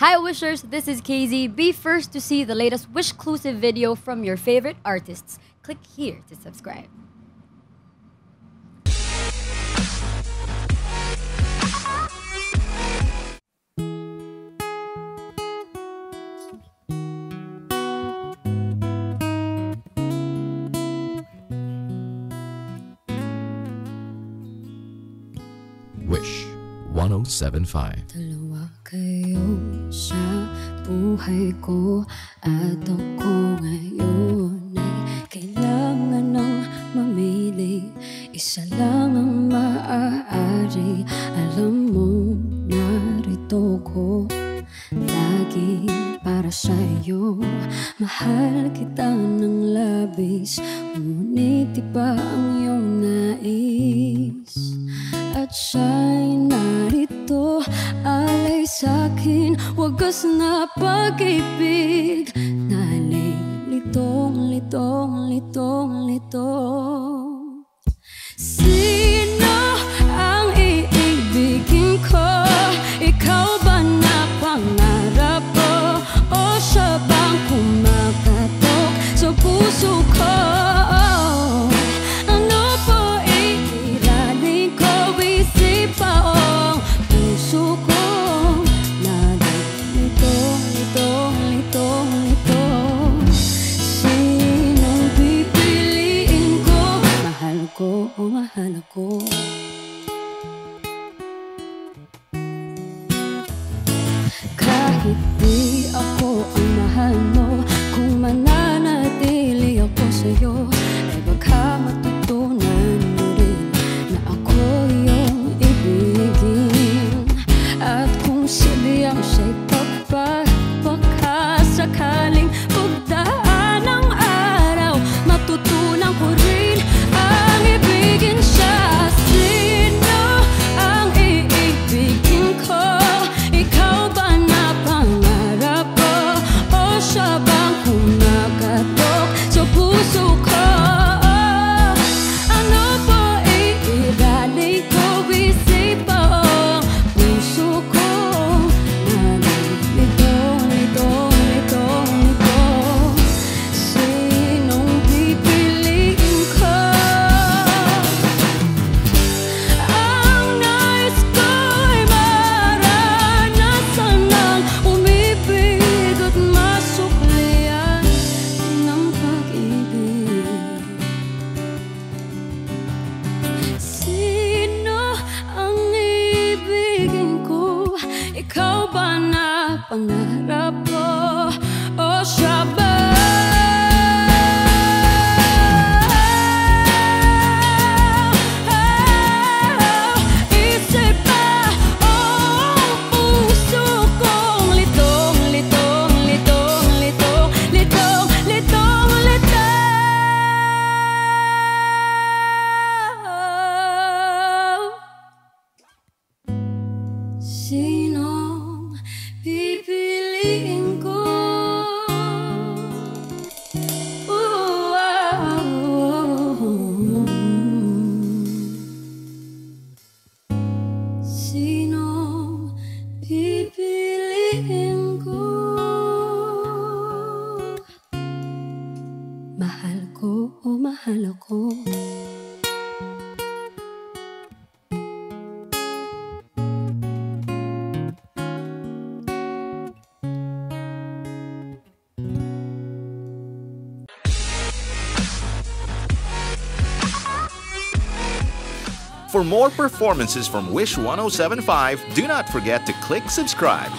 Hi Wishers, this is KZ. Be first to see the latest Wishclusive video from your favorite artists. Click here to subscribe. Wish 1075. Dalawa kayo sa buhay ko At ako ngayon ay kailangan ng mamili. Isa lang ang maaari. Alam mo, narito ko Lagi para sa'yo. Mahal kita ng labis Ngunit iba ang iyong nais. At siya'y narito Alay sa'kin Wagas na pag-ibig. Nalilitong, litong, litong, litong Sino Kahit di ako ang mahal mo Kung mananatili ako sa'yo Ay baka matutunan mo rin Na ako yung ibigin. At kung sabihan siya'y tapat Baka sakaling Kau bana pengharap Sinong pipiliin ko? Mahal ko o mahal ako? For more performances from Wish 1075, do not forget to click subscribe.